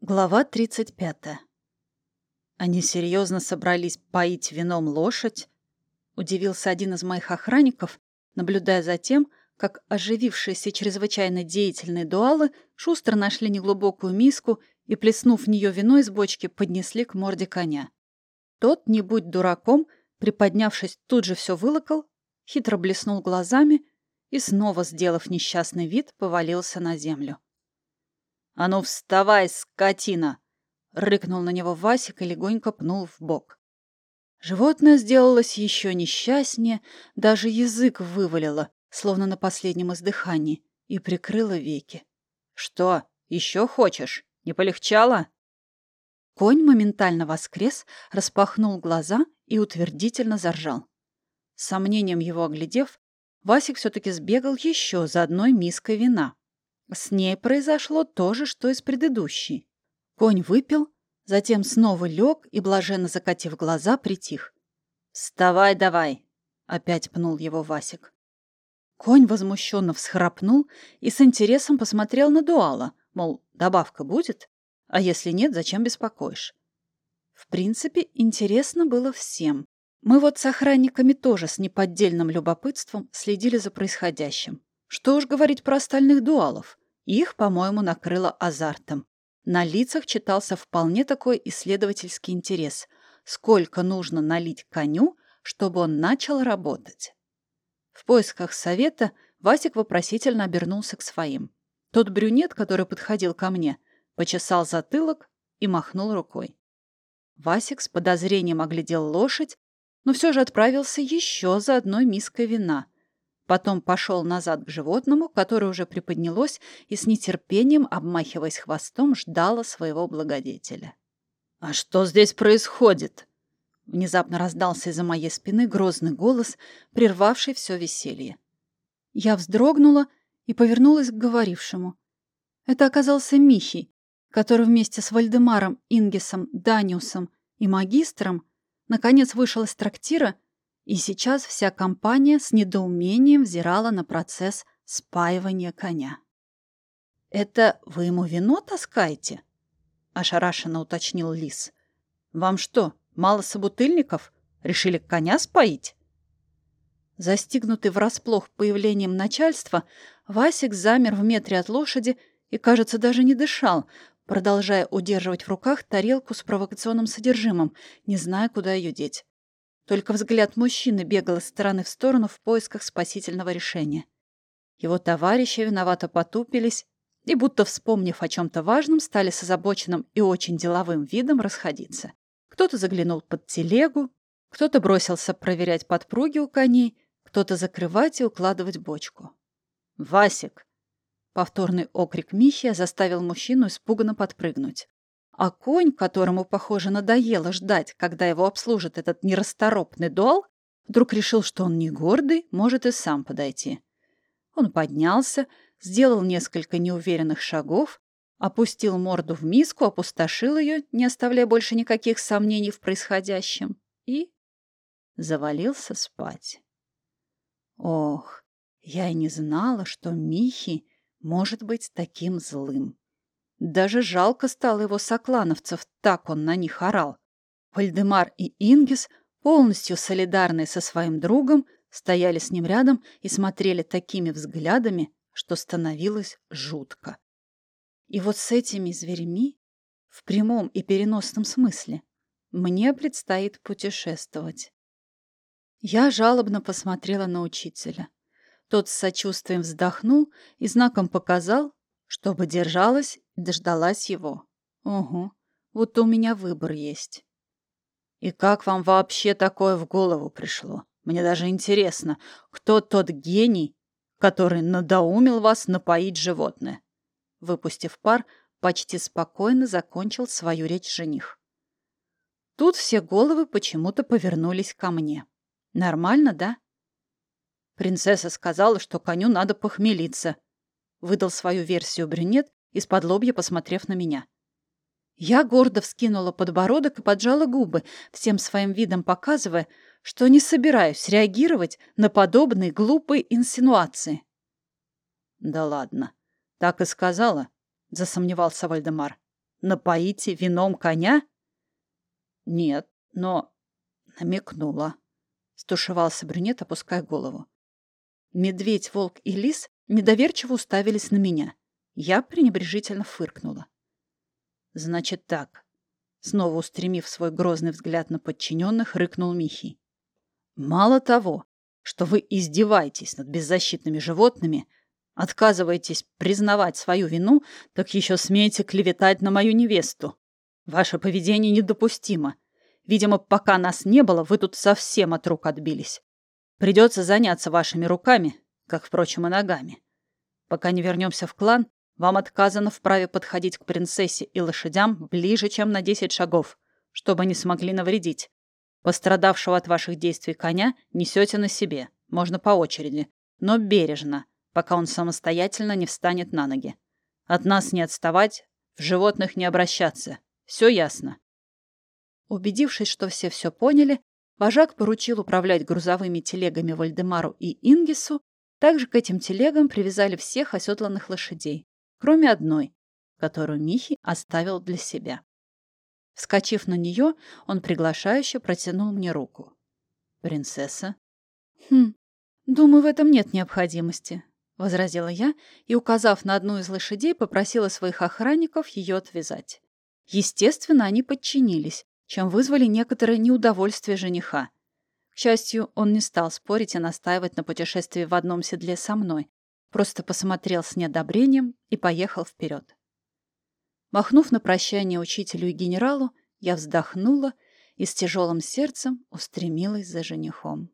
Глава 35. Они серьезно собрались поить вином лошадь? Удивился один из моих охранников, наблюдая за тем, как оживившиеся чрезвычайно деятельные дуалы шустро нашли неглубокую миску и, плеснув в нее вино из бочки, поднесли к морде коня. Тот, не будь дураком, приподнявшись, тут же все вылокал, хитро блеснул глазами и, снова сделав несчастный вид, повалился на землю. «А ну вставай, скотина!» — рыкнул на него Васик и легонько пнул в бок. Животное сделалось еще несчастнее, даже язык вывалило, словно на последнем издыхании, и прикрыло веки. «Что, еще хочешь? Не полегчало?» Конь моментально воскрес, распахнул глаза и утвердительно заржал. С сомнением его оглядев, Васик все-таки сбегал еще за одной миской вина. С ней произошло то же, что и с предыдущей. Конь выпил, затем снова лег и, блаженно закатив глаза, притих. «Вставай давай!» — опять пнул его Васик. Конь возмущенно всхрапнул и с интересом посмотрел на Дуала, мол, добавка будет? А если нет, зачем беспокоишь? В принципе, интересно было всем. Мы вот с охранниками тоже с неподдельным любопытством следили за происходящим. Что уж говорить про остальных дуалов. Их, по-моему, накрыло азартом. На лицах читался вполне такой исследовательский интерес. Сколько нужно налить коню, чтобы он начал работать? В поисках совета Васик вопросительно обернулся к своим. Тот брюнет, который подходил ко мне, почесал затылок и махнул рукой. Васик с подозрением оглядел лошадь, но все же отправился еще за одной миской вина — Потом пошел назад к животному, которое уже приподнялось и с нетерпением, обмахиваясь хвостом, ждало своего благодетеля. «А что здесь происходит?» Внезапно раздался из-за моей спины грозный голос, прервавший все веселье. Я вздрогнула и повернулась к говорившему. Это оказался Михий, который вместе с Вальдемаром, Ингесом, Даниусом и магистром наконец вышел из трактира и сейчас вся компания с недоумением взирала на процесс спаивания коня. «Это вы ему вино таскаете?» — ошарашенно уточнил Лис. «Вам что, мало собутыльников? Решили коня споить?» Застигнутый врасплох появлением начальства, Васик замер в метре от лошади и, кажется, даже не дышал, продолжая удерживать в руках тарелку с провокационным содержимым, не зная, куда ее деть. Только взгляд мужчины бегал из стороны в сторону в поисках спасительного решения. Его товарищи виновато потупились и, будто вспомнив о чем-то важном, стали с озабоченным и очень деловым видом расходиться. Кто-то заглянул под телегу, кто-то бросился проверять подпруги у коней, кто-то закрывать и укладывать бочку. «Васик!» Повторный окрик Михия заставил мужчину испуганно подпрыгнуть. А конь, которому, похоже, надоело ждать, когда его обслужит этот нерасторопный дуал, вдруг решил, что он не гордый, может и сам подойти. Он поднялся, сделал несколько неуверенных шагов, опустил морду в миску, опустошил ее, не оставляя больше никаких сомнений в происходящем, и завалился спать. Ох, я и не знала, что Михи может быть таким злым. Даже жалко стало его соклановцев, так он на них орал. Вальдемар и Ингис, полностью солидарные со своим другом, стояли с ним рядом и смотрели такими взглядами, что становилось жутко. И вот с этими зверями, в прямом и переносном смысле, мне предстоит путешествовать. Я жалобно посмотрела на учителя. Тот с сочувствием вздохнул и знаком показал, чтобы держалась дождалась его. Угу, вот у меня выбор есть. И как вам вообще такое в голову пришло? Мне даже интересно, кто тот гений, который надоумил вас напоить животное? Выпустив пар, почти спокойно закончил свою речь жених. Тут все головы почему-то повернулись ко мне. Нормально, да? Принцесса сказала, что коню надо похмелиться, Выдал свою версию брюнет, из-под лобья посмотрев на меня. Я гордо вскинула подбородок и поджала губы, всем своим видом показывая, что не собираюсь реагировать на подобные глупые инсинуации. «Да ладно, так и сказала», — засомневался Вальдемар. Напоите вином коня? Нет, но... Намекнула. Стушевался брюнет, опуская голову. Медведь, волк и лис недоверчиво уставились на меня. Я пренебрежительно фыркнула. Значит так. Снова устремив свой грозный взгляд на подчиненных, рыкнул Михий. Мало того, что вы издеваетесь над беззащитными животными, отказываетесь признавать свою вину, так еще смеете клеветать на мою невесту. Ваше поведение недопустимо. Видимо, пока нас не было, вы тут совсем от рук отбились. Придется заняться вашими руками, как, впрочем, и ногами. Пока не вернемся в клан, вам отказано в праве подходить к принцессе и лошадям ближе, чем на 10 шагов, чтобы не смогли навредить. Пострадавшего от ваших действий коня несете на себе, можно по очереди, но бережно, пока он самостоятельно не встанет на ноги. От нас не отставать, в животных не обращаться. Все ясно. Убедившись, что все все поняли, вожак поручил управлять грузовыми телегами Вальдемару и Ингису, также к этим телегам привязали всех оседланных лошадей кроме одной, которую Михи оставил для себя. Вскочив на нее, он приглашающе протянул мне руку. «Принцесса?» «Хм, думаю, в этом нет необходимости», — возразила я и, указав на одну из лошадей, попросила своих охранников ее отвязать. Естественно, они подчинились, чем вызвали некоторое неудовольствие жениха. К счастью, он не стал спорить и настаивать на путешествии в одном седле со мной, Просто посмотрел с неодобрением и поехал вперед. Махнув на прощание учителю и генералу, я вздохнула и с тяжелым сердцем устремилась за женихом.